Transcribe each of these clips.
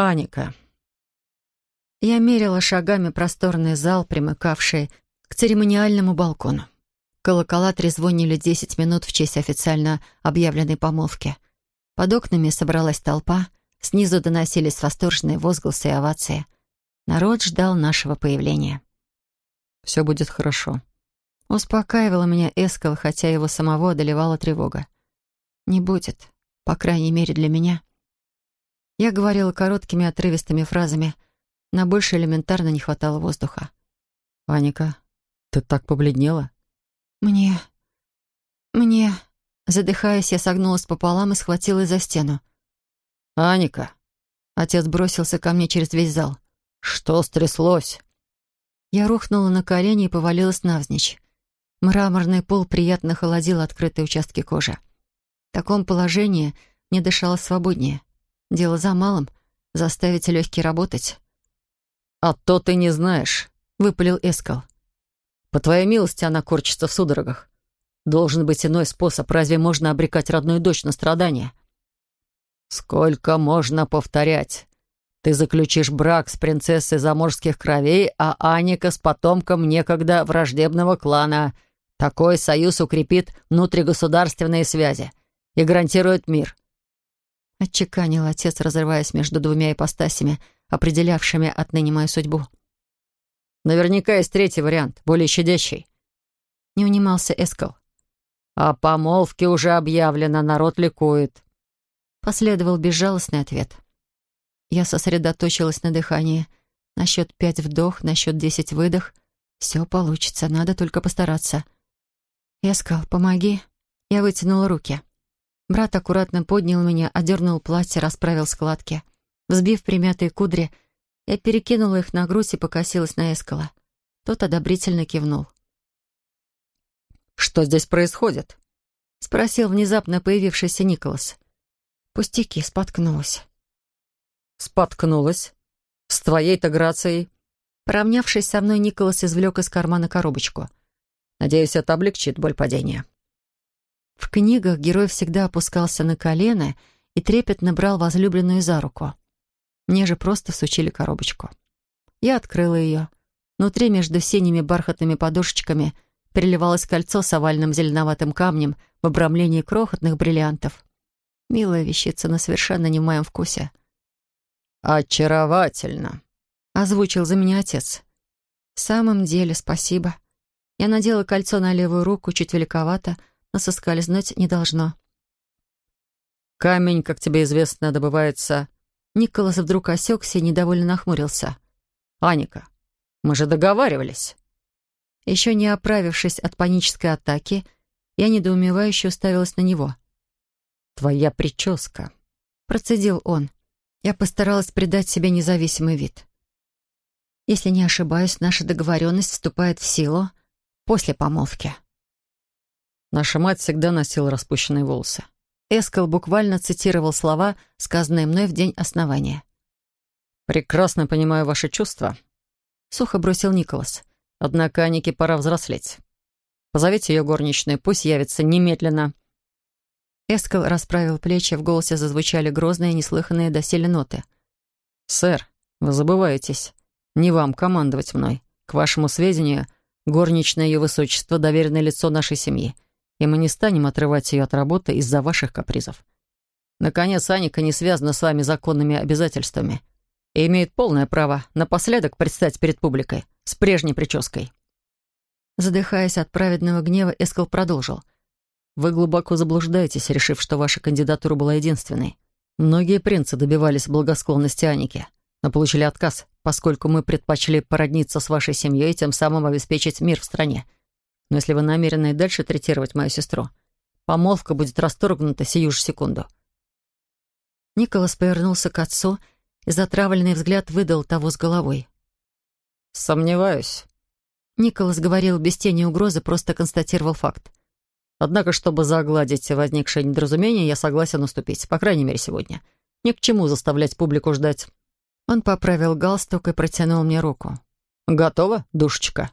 Аника. Я мерила шагами просторный зал, примыкавший к церемониальному балкону. Колокола трезвонили десять минут в честь официально объявленной помолвки. Под окнами собралась толпа, снизу доносились восторженные возгласы и овации. Народ ждал нашего появления. «Все будет хорошо», — успокаивала меня Эскал, хотя его самого одолевала тревога. «Не будет, по крайней мере для меня». Я говорила короткими отрывистыми фразами. На больше элементарно не хватало воздуха. «Аника, ты так побледнела?» «Мне... мне...» Задыхаясь, я согнулась пополам и схватилась за стену. «Аника!» Отец бросился ко мне через весь зал. «Что стряслось?» Я рухнула на колени и повалилась навзничь. Мраморный пол приятно холодил открытые участки кожи. В таком положении мне дышалось свободнее. Дело за малым — заставить легкие работать. «А то ты не знаешь», — выпалил Эскал. «По твоей милости она корчится в судорогах. Должен быть иной способ. Разве можно обрекать родную дочь на страдания?» «Сколько можно повторять? Ты заключишь брак с принцессой заморских кровей, а Аника с потомком некогда враждебного клана. Такой союз укрепит внутригосударственные связи и гарантирует мир. — отчеканил отец, разрываясь между двумя ипостасями, определявшими отныне мою судьбу. «Наверняка есть третий вариант, более щадящий». Не унимался Эскал. «О помолвке уже объявлено, народ ликует». Последовал безжалостный ответ. Я сосредоточилась на дыхании. На счет пять вдох, на счет десять выдох. Все получится, надо только постараться. «Эскал, помоги». Я вытянула руки. Брат аккуратно поднял меня, одернул платье, расправил складки. Взбив примятые кудри, я перекинула их на грудь и покосилась на Эскала. Тот одобрительно кивнул. «Что здесь происходит?» — спросил внезапно появившийся Николас. Пустяки, споткнулась. «Споткнулась? С твоей-то грацией?» Поравнявшись со мной, Николас извлек из кармана коробочку. «Надеюсь, это облегчит боль падения». В книгах герой всегда опускался на колено и трепетно брал возлюбленную за руку. Мне же просто сучили коробочку. Я открыла ее. Внутри между синими бархатными подушечками переливалось кольцо с овальным зеленоватым камнем в обрамлении крохотных бриллиантов. Милая вещица, но совершенно не в моем вкусе. «Очаровательно», — озвучил за меня отец. «В самом деле, спасибо. Я надела кольцо на левую руку, чуть великовато, но соскользнуть не должно. «Камень, как тебе известно, добывается...» Николас вдруг осекся и недовольно нахмурился. «Аника, мы же договаривались». Еще не оправившись от панической атаки, я недоумевающе уставилась на него. «Твоя прическа», — процедил он. Я постаралась придать себе независимый вид. Если не ошибаюсь, наша договоренность вступает в силу после помолвки. Наша мать всегда носила распущенные волосы. Эскал буквально цитировал слова, сказанные мной в день основания. «Прекрасно понимаю ваши чувства», — сухо бросил Николас. «Однако Анике пора взрослеть. Позовите ее горничную, пусть явится немедленно». Эскал расправил плечи, в голосе зазвучали грозные, неслыханные доселе ноты. «Сэр, вы забываетесь. Не вам командовать мной. К вашему сведению, горничное ее высочество — доверенное лицо нашей семьи и мы не станем отрывать ее от работы из-за ваших капризов. Наконец, Аника не связана с вами законными обязательствами и имеет полное право напоследок предстать перед публикой с прежней прической». Задыхаясь от праведного гнева, Эскал продолжил. «Вы глубоко заблуждаетесь, решив, что ваша кандидатура была единственной. Многие принцы добивались благосклонности Аники, но получили отказ, поскольку мы предпочли породниться с вашей семьей и тем самым обеспечить мир в стране. Но если вы намерены и дальше третировать мою сестру, помолвка будет расторгнута сию же секунду». Николас повернулся к отцу, и затравленный взгляд выдал того с головой. «Сомневаюсь». Николас говорил без тени угрозы, просто констатировал факт. «Однако, чтобы загладить возникшее недоразумение, я согласен уступить, по крайней мере, сегодня. Ни к чему заставлять публику ждать». Он поправил галстук и протянул мне руку. «Готово, душечка?»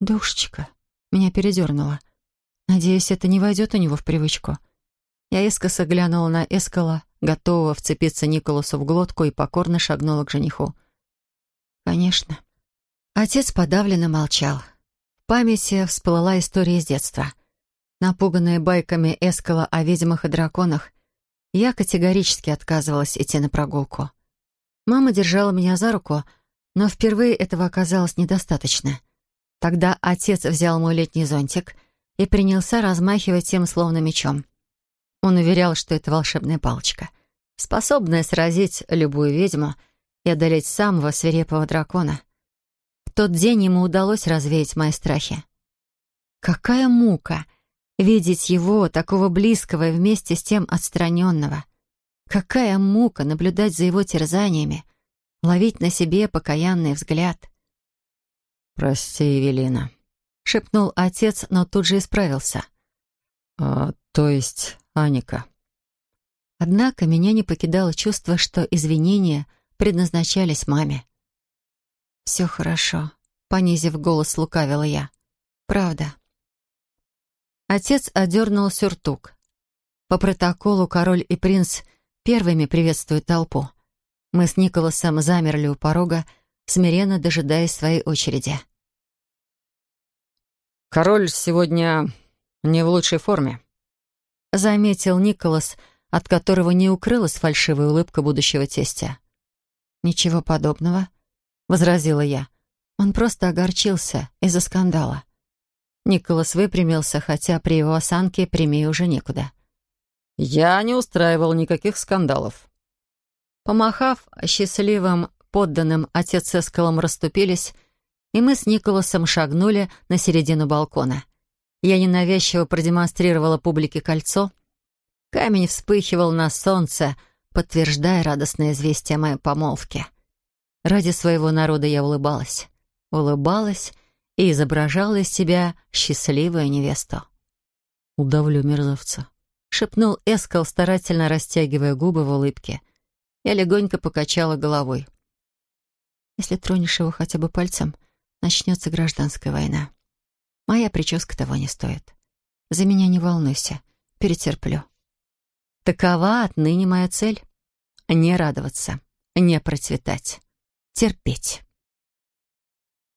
«Душечка», меня передернуло. Надеюсь, это не войдет у него в привычку. Я искоса глянула на Эскала, готового вцепиться Николасу в глотку, и покорно шагнула к жениху. «Конечно». Отец подавленно молчал. В памяти всплыла история из детства. Напуганная байками Эскала о ведьмах и драконах, я категорически отказывалась идти на прогулку. Мама держала меня за руку, но впервые этого оказалось недостаточно. Тогда отец взял мой летний зонтик и принялся размахивать тем словно мечом. Он уверял, что это волшебная палочка, способная сразить любую ведьму и одолеть самого свирепого дракона. В тот день ему удалось развеять мои страхи. Какая мука видеть его, такого близкого и вместе с тем отстраненного. Какая мука наблюдать за его терзаниями, ловить на себе покаянный взгляд. «Прости, Евелина», — шепнул отец, но тут же исправился. «А, то есть Аника». Однако меня не покидало чувство, что извинения предназначались маме. «Все хорошо», — понизив голос, лукавила я. «Правда». Отец одернул сюртук. По протоколу король и принц первыми приветствуют толпу. Мы с Николасом замерли у порога, смиренно дожидаясь своей очереди. «Король сегодня не в лучшей форме», — заметил Николас, от которого не укрылась фальшивая улыбка будущего тестя. «Ничего подобного», — возразила я. «Он просто огорчился из-за скандала». Николас выпрямился, хотя при его осанке прямее уже некуда. «Я не устраивал никаких скандалов». Помахав счастливым подданным, отец с Эскалом расступились, и мы с Николасом шагнули на середину балкона. Я ненавязчиво продемонстрировала публике кольцо. Камень вспыхивал на солнце, подтверждая радостное известие моей помолвке. Ради своего народа я улыбалась. Улыбалась и изображала из себя счастливую невесту. «Удавлю мерзавца», — шепнул Эскал, старательно растягивая губы в улыбке. Я легонько покачала головой. «Если тронешь его хотя бы пальцем, начнется гражданская война. Моя прическа того не стоит. За меня не волнуйся, перетерплю. Такова отныне моя цель — не радоваться, не процветать, терпеть».